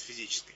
физической.